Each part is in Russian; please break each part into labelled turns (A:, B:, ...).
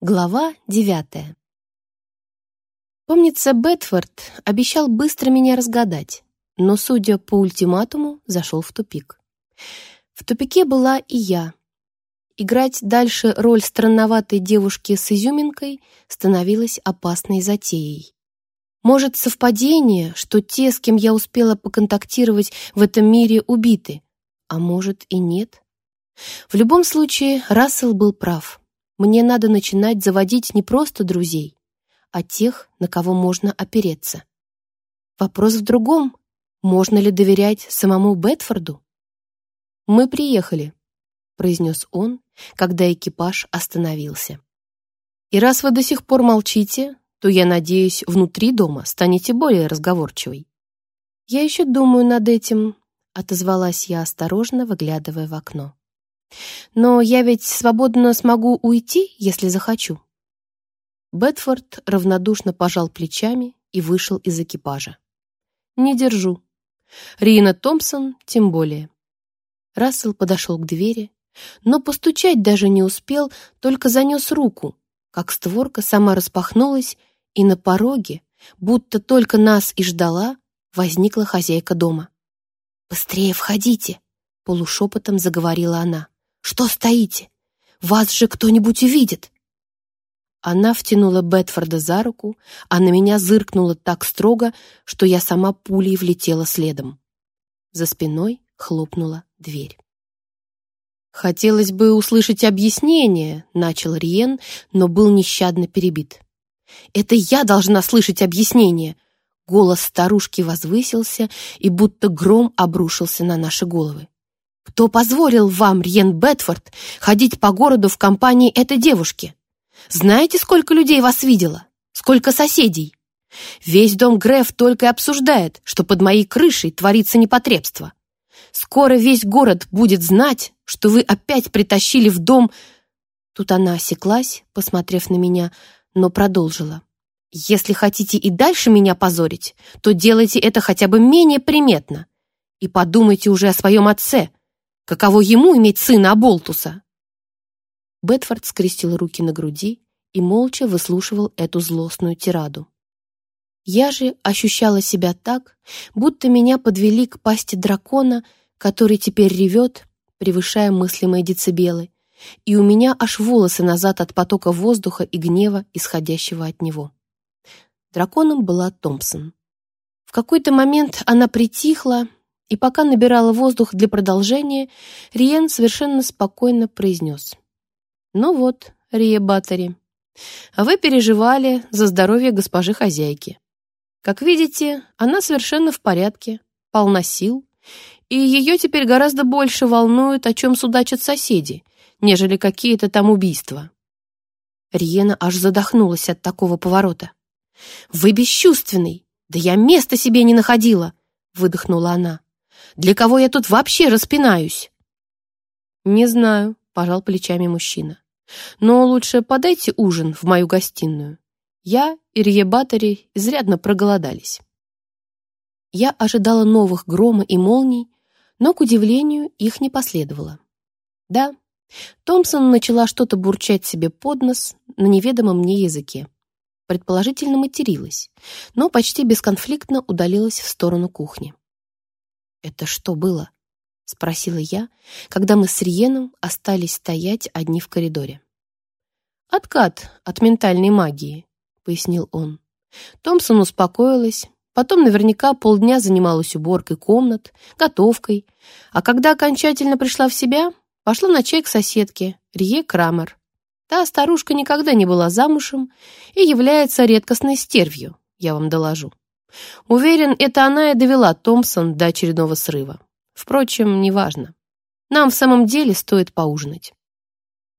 A: Глава девятая. Помнится, Бетфорд обещал быстро меня разгадать, но, судя по ультиматуму, зашел в тупик. В тупике была и я. Играть дальше роль странноватой девушки с изюминкой становилась опасной затеей. Может, совпадение, что те, с кем я успела поконтактировать в этом мире, убиты, а может и нет? В любом случае, Рассел был прав. Мне надо начинать заводить не просто друзей, а тех, на кого можно опереться. Вопрос в другом. Можно ли доверять самому Бетфорду? «Мы приехали», — произнес он, когда экипаж остановился. «И раз вы до сих пор молчите, то, я надеюсь, внутри дома станете более разговорчивой». «Я еще думаю над этим», — отозвалась я осторожно, выглядывая в окно. Но я ведь свободно смогу уйти, если захочу. Бетфорд равнодушно пожал плечами и вышел из экипажа. Не держу. Рина Томпсон тем более. Рассел подошел к двери, но постучать даже не успел, только занес руку, как створка сама распахнулась, и на пороге, будто только нас и ждала, возникла хозяйка дома. «Быстрее входите!» — полушепотом заговорила она. Что стоите? Вас же кто-нибудь увидит!» Она втянула Бетфорда за руку, а на меня зыркнула так строго, что я сама пулей влетела следом. За спиной хлопнула дверь. «Хотелось бы услышать объяснение», — начал Риен, но был нещадно перебит. «Это я должна слышать объяснение!» Голос старушки возвысился и будто гром обрушился на наши головы. Кто позволил вам, Рьен Бетфорд, ходить по городу в компании этой девушки? Знаете, сколько людей вас видело? Сколько соседей? Весь дом Греф только и обсуждает, что под моей крышей творится непотребство. Скоро весь город будет знать, что вы опять притащили в дом...» Тут она осеклась, посмотрев на меня, но продолжила. «Если хотите и дальше меня позорить, то делайте это хотя бы менее приметно. И подумайте уже о своем отце, Каково ему иметь сына Аболтуса?» Бетфорд скрестил руки на груди и молча выслушивал эту злостную тираду. Я же ощущала себя так, будто меня подвели к пасти дракона, который теперь ревет, превышая мыслимые децибелы, и у меня аж волосы назад от потока воздуха и гнева, исходящего от него. Драконом была Томпсон. В какой-то момент она притихла, и пока набирала воздух для продолжения, Риен совершенно спокойно произнес. «Ну вот, Рия Баттери, вы переживали за здоровье госпожи хозяйки. Как видите, она совершенно в порядке, полна сил, и ее теперь гораздо больше волнует, о чем судачат соседи, нежели какие-то там убийства». Риена аж задохнулась от такого поворота. «Вы бесчувственный! Да я места себе не находила!» — выдохнула она. Для кого я тут вообще распинаюсь?» «Не знаю», — пожал плечами мужчина. «Но лучше подайте ужин в мою гостиную. Я и Рие Баттери изрядно проголодались». Я ожидала новых грома и молний, но, к удивлению, их не последовало. Да, Томпсон начала что-то бурчать себе под нос на неведомом мне языке. Предположительно материлась, но почти бесконфликтно удалилась в сторону кухни. «Это что было?» — спросила я, когда мы с Риеном остались стоять одни в коридоре. «Откат от ментальной магии», — пояснил он. Томпсон успокоилась, потом наверняка полдня занималась уборкой комнат, готовкой, а когда окончательно пришла в себя, пошла на чай к соседке, Рие Крамер. Та старушка никогда не была замужем и является редкостной стервью, я вам доложу. Уверен, это она и довела Томпсон до очередного срыва. Впрочем, неважно. Нам в самом деле стоит поужинать.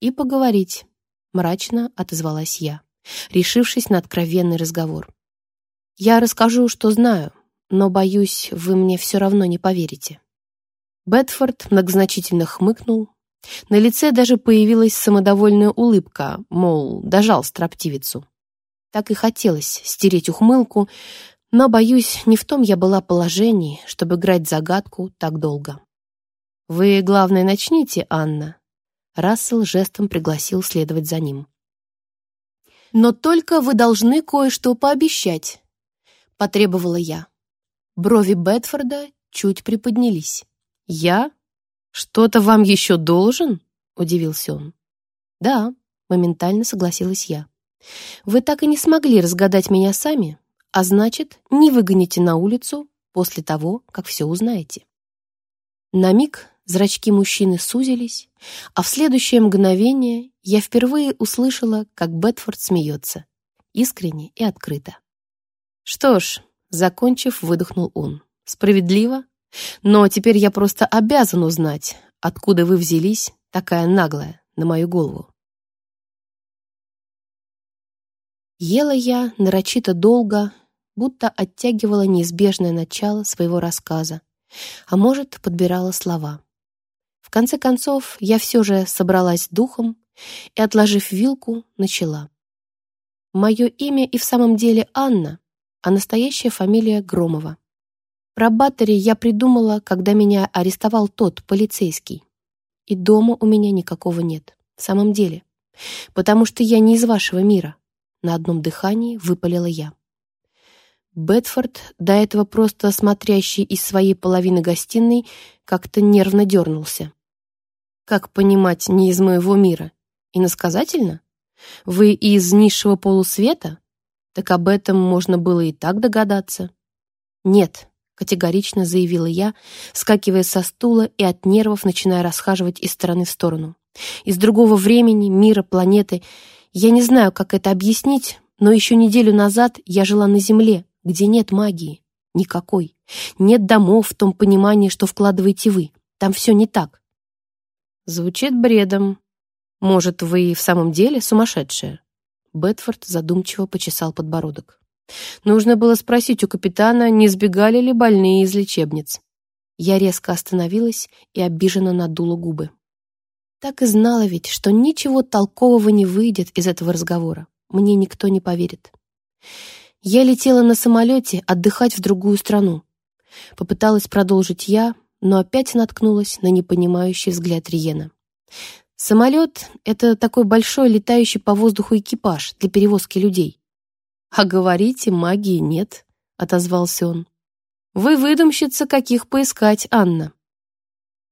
A: И поговорить, мрачно отозвалась я, решившись на откровенный разговор. Я расскажу, что знаю, но, боюсь, вы мне все равно не поверите. Бетфорд многозначительно хмыкнул. На лице даже появилась самодовольная улыбка, мол, дожал строптивицу. Так и хотелось стереть ухмылку, но, боюсь, не в том я была положении, чтобы играть загадку так долго. «Вы, главное, начните, Анна». Рассел жестом пригласил следовать за ним. «Но только вы должны кое-что пообещать», — потребовала я. Брови Бетфорда чуть приподнялись. «Я? Что-то вам еще должен?» — удивился он. «Да», — моментально согласилась я. «Вы так и не смогли разгадать меня сами, а значит, не выгоните на улицу после того, как все узнаете». На миг зрачки мужчины сузились, а в следующее мгновение я впервые услышала, как Бетфорд смеется, искренне и открыто. «Что ж», — закончив, выдохнул он, — «справедливо? Но теперь я просто обязан узнать, откуда вы взялись, такая наглая, на мою голову». Ела я нарочито долго, будто оттягивала неизбежное начало своего рассказа, а может, подбирала слова. В конце концов, я все же собралась духом и, отложив вилку, начала. Мое имя и в самом деле Анна, а настоящая фамилия Громова. Про Баттери я придумала, когда меня арестовал тот, полицейский. И дома у меня никакого нет, в самом деле. Потому что я не из вашего мира. На одном дыхании выпалила я. Бетфорд, до этого просто смотрящий из своей половины гостиной, как-то нервно дернулся. «Как понимать, не из моего мира? Иносказательно? Вы из низшего полусвета? Так об этом можно было и так догадаться». «Нет», — категорично заявила я, скакивая со стула и от нервов начиная расхаживать из стороны в сторону. «Из другого времени, мира, планеты. Я не знаю, как это объяснить, но еще неделю назад я жила на Земле, где нет магии. Никакой. Нет домов в том понимании, что вкладываете вы. Там все не так. Звучит бредом. Может, вы и в самом деле сумасшедшая? Бетфорд задумчиво почесал подбородок. Нужно было спросить у капитана, не сбегали ли больные из лечебниц. Я резко остановилась и обиженно надула губы. Так и знала ведь, что ничего толкового не выйдет из этого разговора. Мне никто не поверит. Я летела на самолете отдыхать в другую страну. Попыталась продолжить я, но опять наткнулась на непонимающий взгляд Риена. Самолет — это такой большой летающий по воздуху экипаж для перевозки людей. «А говорите, магии нет», — отозвался он. «Вы выдумщица, каких поискать, Анна».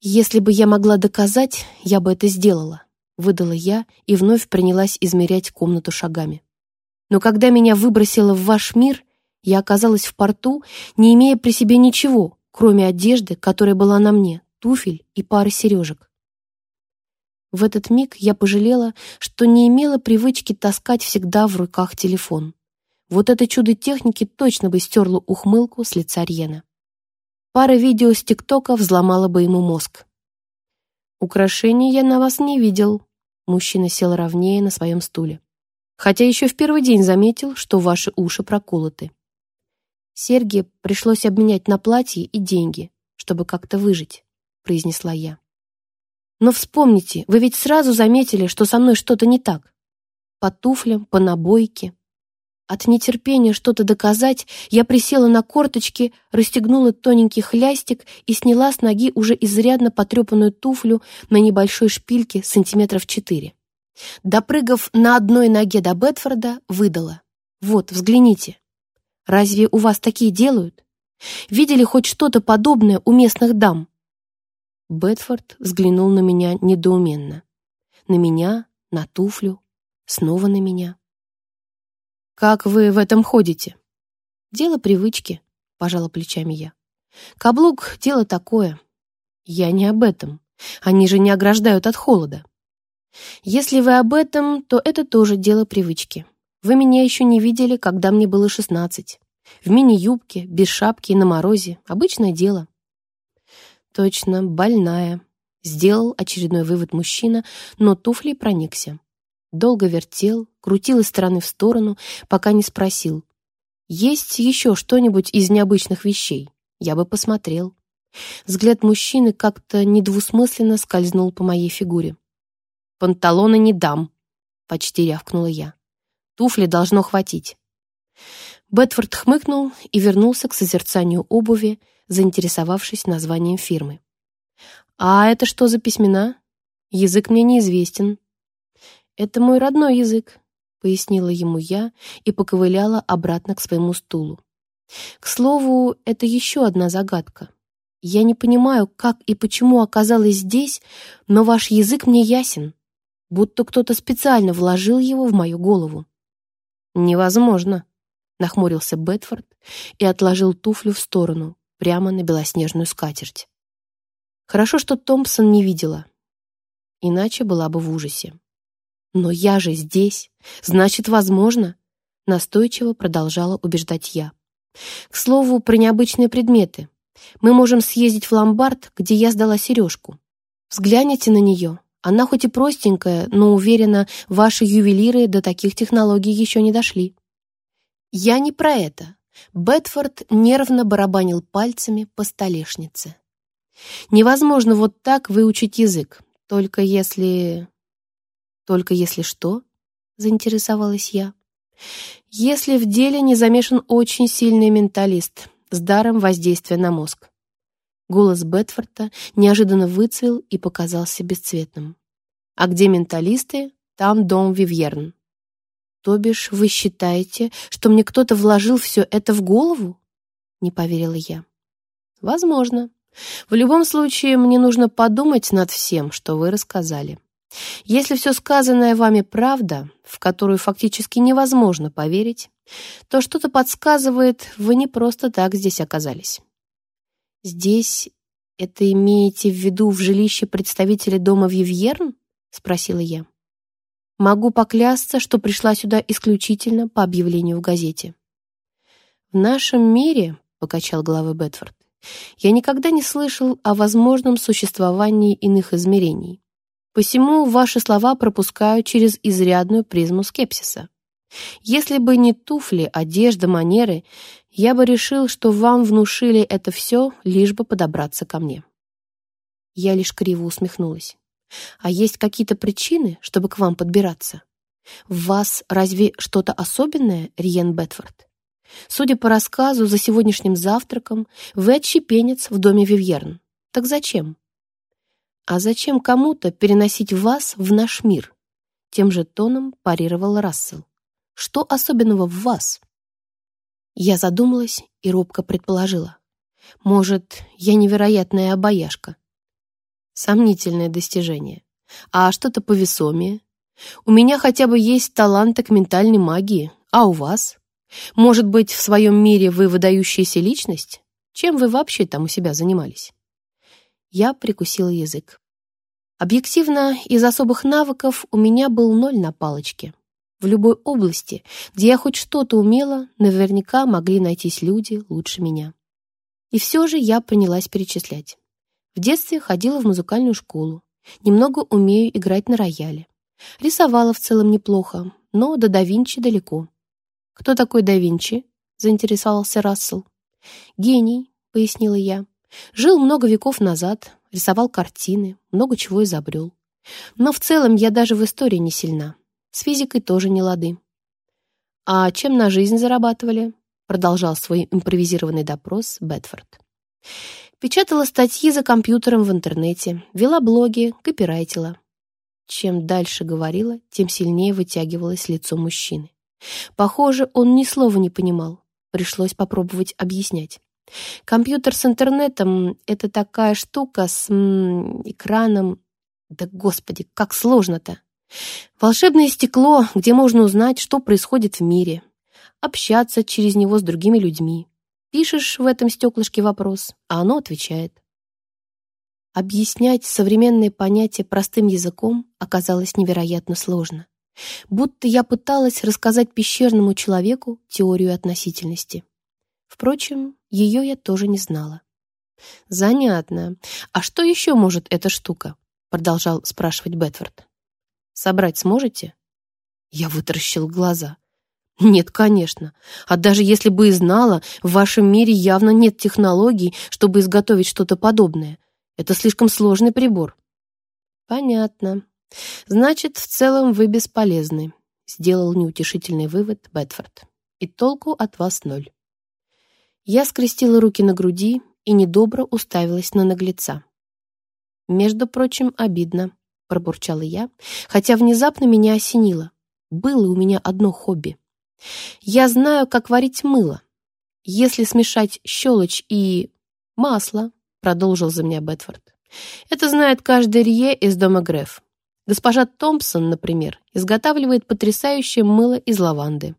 A: «Если бы я могла доказать, я бы это сделала», — выдала я и вновь принялась измерять комнату шагами. Но когда меня выбросило в ваш мир, я оказалась в порту, не имея при себе ничего, кроме одежды, которая была на мне, туфель и пары сережек. В этот миг я пожалела, что не имела привычки таскать всегда в руках телефон. Вот это чудо техники точно бы стерло ухмылку с лица Рьена. Пара видео с ТикТока взломала бы ему мозг. «Украшений я на вас не видел», — мужчина сел ровнее на своем стуле хотя еще в первый день заметил, что ваши уши проколоты. Серьги пришлось обменять на платье и деньги, чтобы как-то выжить, произнесла я. Но вспомните, вы ведь сразу заметили, что со мной что-то не так. По туфлям, по набойке. От нетерпения что-то доказать, я присела на корточки, расстегнула тоненький хлястик и сняла с ноги уже изрядно потрепанную туфлю на небольшой шпильке сантиметров четыре. Допрыгав на одной ноге до Бетфорда, выдала. «Вот, взгляните. Разве у вас такие делают? Видели хоть что-то подобное у местных дам?» Бетфорд взглянул на меня недоуменно. На меня, на туфлю, снова на меня. «Как вы в этом ходите?» «Дело привычки», — пожала плечами я. «Каблук — дело такое. Я не об этом. Они же не ограждают от холода. Если вы об этом, то это тоже дело привычки. Вы меня еще не видели, когда мне было шестнадцать. В мини-юбке, без шапки и на морозе. Обычное дело. Точно, больная. Сделал очередной вывод мужчина, но туфлей проникся. Долго вертел, крутил из стороны в сторону, пока не спросил. «Есть еще что-нибудь из необычных вещей? Я бы посмотрел». Взгляд мужчины как-то недвусмысленно скользнул по моей фигуре. «Панталоны не дам», — почти рявкнула я. «Туфли должно хватить». Бетфорд хмыкнул и вернулся к созерцанию обуви, заинтересовавшись названием фирмы. «А это что за письмена? Язык мне неизвестен». «Это мой родной язык. пояснила ему я и поковыляла обратно к своему стулу. К слову, это еще одна загадка. Я не понимаю, как и почему оказалась здесь, но ваш язык мне ясен, будто кто-то специально вложил его в мою голову. Невозможно, нахмурился Бетфорд и отложил туфлю в сторону, прямо на белоснежную скатерть. Хорошо, что Томпсон не видела, иначе была бы в ужасе. «Но я же здесь, значит, возможно», — настойчиво продолжала убеждать я. «К слову, про необычные предметы. Мы можем съездить в ломбард, где я сдала сережку. Взгляните на нее. Она хоть и простенькая, но, уверена, ваши ювелиры до таких технологий еще не дошли». «Я не про это». Бетфорд нервно барабанил пальцами по столешнице. «Невозможно вот так выучить язык, только если...» «Только если что?» — заинтересовалась я. «Если в деле не замешан очень сильный менталист с даром воздействия на мозг». Голос Бетфорта неожиданно выцвел и показался бесцветным. «А где менталисты, там дом Вивьерн». «То бишь вы считаете, что мне кто-то вложил все это в голову?» Не поверила я. «Возможно. В любом случае, мне нужно подумать над всем, что вы рассказали. Если все сказанное вами правда, в которую фактически невозможно поверить, то что-то подсказывает, вы не просто так здесь оказались. Здесь это имеете в виду в жилище представителя дома Вивьерн? спросила я. Могу поклясться, что пришла сюда исключительно по объявлению в газете. В нашем мире, покачал головой Бетфорд, я никогда не слышал о возможном существовании иных измерений. Посему ваши слова пропускаю через изрядную призму скепсиса. Если бы не туфли, одежда, манеры, я бы решил, что вам внушили это все, лишь бы подобраться ко мне. Я лишь криво усмехнулась. А есть какие-то причины, чтобы к вам подбираться? В вас разве что-то особенное, Риен Бетфорд? Судя по рассказу, за сегодняшним завтраком вы отщепенец в доме Вивьерн. Так зачем? «А зачем кому-то переносить вас в наш мир?» Тем же тоном парировал Рассел. «Что особенного в вас?» Я задумалась и робко предположила. «Может, я невероятная обаяшка?» Сомнительное достижение. А что-то повесомее? У меня хотя бы есть таланты к ментальной магии, а у вас? Может быть, в своем мире вы выдающаяся личность? Чем вы вообще там у себя занимались? Я прикусила язык. Объективно, из особых навыков у меня был ноль на палочке. В любой области, где я хоть что-то умела, наверняка могли найтись люди лучше меня. И все же я принялась перечислять. В детстве ходила в музыкальную школу, немного умею играть на рояле. Рисовала в целом неплохо, но до да Винчи далеко. «Кто такой да Винчи?» — заинтересовался Рассел. «Гений», — пояснила я. Жил много веков назад, рисовал картины, много чего изобрел. Но в целом я даже в истории не сильна. С физикой тоже не лады. «А чем на жизнь зарабатывали?» продолжал свой импровизированный допрос Бетфорд. Печатала статьи за компьютером в интернете, вела блоги, копирайтила. Чем дальше говорила, тем сильнее вытягивалось лицо мужчины. Похоже, он ни слова не понимал. Пришлось попробовать объяснять. Компьютер с интернетом — это такая штука с м, экраном. Да, господи, как сложно-то! Волшебное стекло, где можно узнать, что происходит в мире, общаться через него с другими людьми. Пишешь в этом стеклышке вопрос, а оно отвечает. Объяснять современные понятия простым языком оказалось невероятно сложно. Будто я пыталась рассказать пещерному человеку теорию относительности. Впрочем, ее я тоже не знала. «Занятно. А что еще может эта штука?» продолжал спрашивать Бетфорд. «Собрать сможете?» Я вытаращил глаза. «Нет, конечно. А даже если бы и знала, в вашем мире явно нет технологий, чтобы изготовить что-то подобное. Это слишком сложный прибор». «Понятно. Значит, в целом вы бесполезны», сделал неутешительный вывод Бетфорд. «И толку от вас ноль». Я скрестила руки на груди и недобро уставилась на наглеца. «Между прочим, обидно», — пробурчала я, хотя внезапно меня осенило. было у меня одно хобби. Я знаю, как варить мыло. Если смешать щелочь и масло, продолжил за меня Бетфорд. Это знает каждый Рье из дома Греф. Госпожа Томпсон, например, изготавливает потрясающее мыло из лаванды.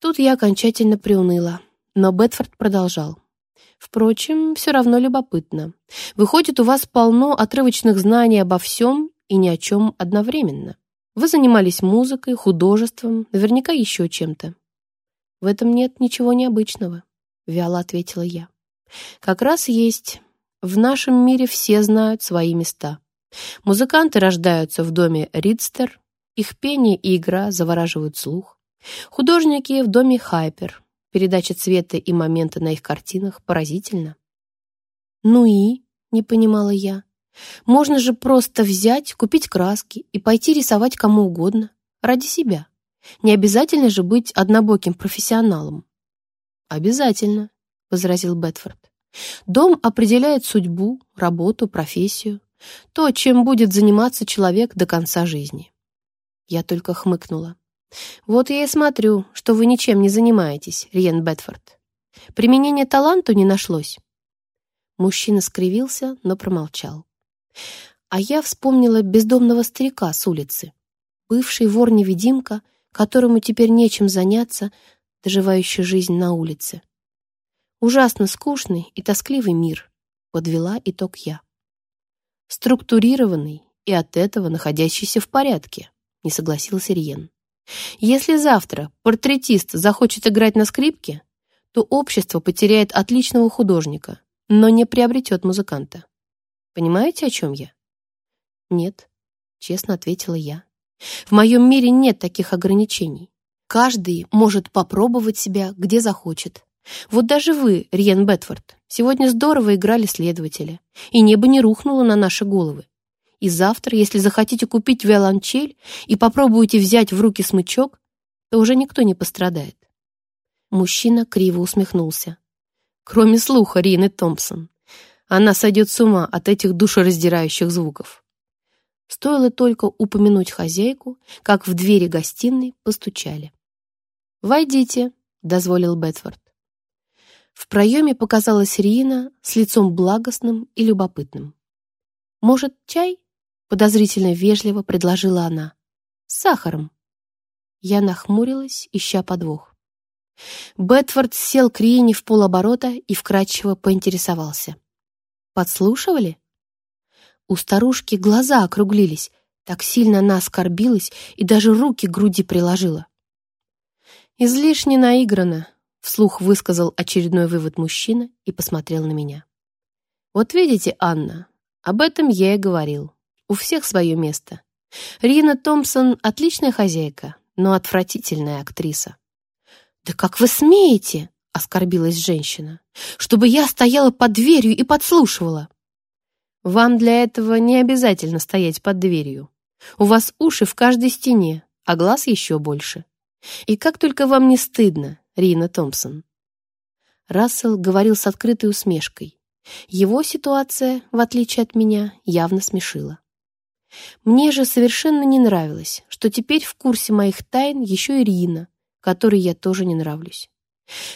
A: Тут я окончательно приуныла, но Бетфорд продолжал. Впрочем, все равно любопытно. Выходит, у вас полно отрывочных знаний обо всем и ни о чем одновременно. Вы занимались музыкой, художеством, наверняка еще чем-то. В этом нет ничего необычного, вяло ответила я. Как раз есть. В нашем мире все знают свои места. Музыканты рождаются в доме Ридстер, их пение и игра завораживают слух. Художники в доме Хайпер. Передача цвета и момента на их картинах поразительна. «Ну и?» — не понимала я. «Можно же просто взять, купить краски и пойти рисовать кому угодно, ради себя. Не обязательно же быть однобоким профессионалом». «Обязательно», — возразил Бетфорд. Дом определяет судьбу, работу, профессию, то, чем будет заниматься человек до конца жизни. Я только хмыкнула. Вот я и смотрю, что вы ничем не занимаетесь, Риен Бетфорд. Применение таланту не нашлось. Мужчина скривился, но промолчал. А я вспомнила бездомного старика с улицы, бывший вор-невидимка, которому теперь нечем заняться, доживающий жизнь на улице. Ужасно скучный и тоскливый мир, подвела итог я. Структурированный и от этого находящийся в порядке, не согласился Риен. Если завтра портретист захочет играть на скрипке, то общество потеряет отличного художника, но не приобретет музыканта. Понимаете, о чем я? Нет, честно ответила я. В моем мире нет таких ограничений. Каждый может попробовать себя, где захочет, вот даже вы, Риен Бетфорд, сегодня здорово играли следователя, и небо не рухнуло на наши головы. И завтра, если захотите купить виолончель и попробуете взять в руки смычок, то уже никто не пострадает. Мужчина криво усмехнулся. Кроме слуха Рины Томпсон. Она сойдет с ума от этих душераздирающих звуков. Стоило только упомянуть хозяйку, как в двери гостиной постучали. «Войдите», — дозволил Бетфорд. В проеме показалась Рина с лицом благостным и любопытным. «Может, чай?» — подозрительно вежливо предложила она. «С сахаром». Я нахмурилась, ища подвох. Бетфорд сел к Рине в полоборота и вкрадчиво поинтересовался. «Подслушивали?» У старушки глаза округлились, так сильно она оскорбилась и даже руки к груди приложила. «Излишне наиграно», Вслух высказал очередной вывод мужчина и посмотрел на меня. «Вот видите, Анна, об этом я и говорил. У всех свое место. Рина Томпсон — отличная хозяйка, но отвратительная актриса». «Да как вы смеете?» — оскорбилась женщина. «Чтобы я стояла под дверью и подслушивала». «Вам для этого не обязательно стоять под дверью. У вас уши в каждой стене, а глаз еще больше. И как только вам не стыдно, Рина Томпсон. Рассел говорил с открытой усмешкой. Его ситуация, в отличие от меня, явно смешила. Мне же совершенно не нравилось, что теперь в курсе моих тайн еще и Рина, которой я тоже не нравлюсь.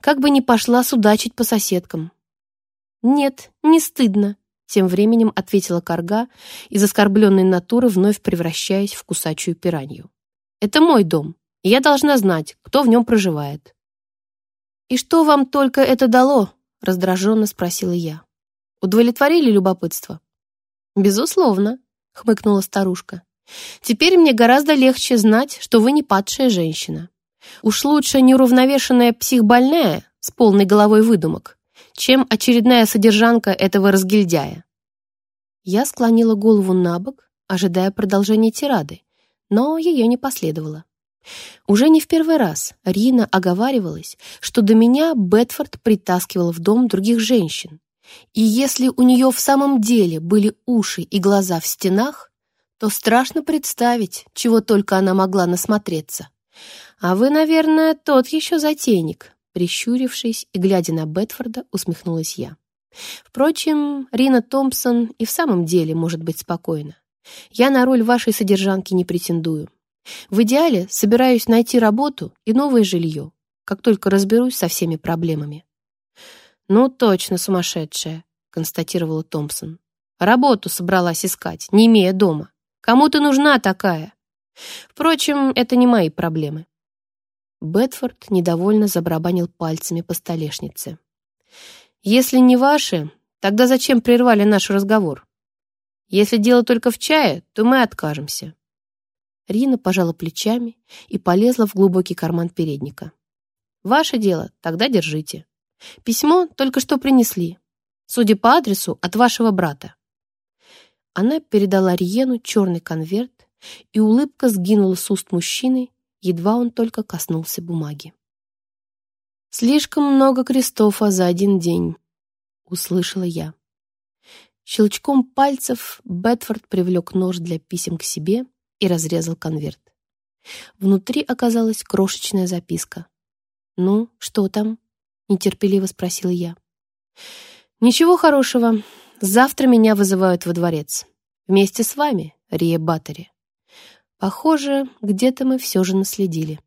A: Как бы ни пошла судачить по соседкам. «Нет, не стыдно», — тем временем ответила Карга, из оскорбленной натуры вновь превращаясь в кусачую пиранью. «Это мой дом, и я должна знать, кто в нем проживает». «И что вам только это дало?» — раздраженно спросила я. «Удовлетворили любопытство?» «Безусловно», — хмыкнула старушка. «Теперь мне гораздо легче знать, что вы не падшая женщина. Уж лучше неуравновешенная психбольная с полной головой выдумок, чем очередная содержанка этого разгильдяя». Я склонила голову на бок, ожидая продолжения тирады, но ее не последовало. Уже не в первый раз Рина оговаривалась, что до меня Бетфорд притаскивал в дом других женщин. И если у нее в самом деле были уши и глаза в стенах, то страшно представить, чего только она могла насмотреться. А вы, наверное, тот еще затейник, прищурившись и глядя на Бетфорда, усмехнулась я. Впрочем, Рина Томпсон и в самом деле может быть спокойна. Я на роль вашей содержанки не претендую. В идеале собираюсь найти работу и новое жилье, как только разберусь со всеми проблемами. «Ну, точно сумасшедшая», — констатировала Томпсон. «Работу собралась искать, не имея дома. Кому ты нужна такая?» Впрочем, это не мои проблемы. Бетфорд недовольно забарабанил пальцами по столешнице. «Если не ваши, тогда зачем прервали наш разговор? Если дело только в чае, то мы откажемся». Рина пожала плечами и полезла в глубокий карман передника. «Ваше дело, тогда держите. Письмо только что принесли. Судя по адресу, от вашего брата». Она передала Риену черный конверт, и улыбка сгинула с уст мужчины, едва он только коснулся бумаги. «Слишком много Кристофа за один день», — услышала я. Щелчком пальцев Бетфорд привлек нож для писем к себе и разрезал конверт. Внутри оказалась крошечная записка. «Ну, что там?» — нетерпеливо спросила я. «Ничего хорошего. Завтра меня вызывают во дворец. Вместе с вами, Рия Баттери. Похоже, где-то мы все же наследили.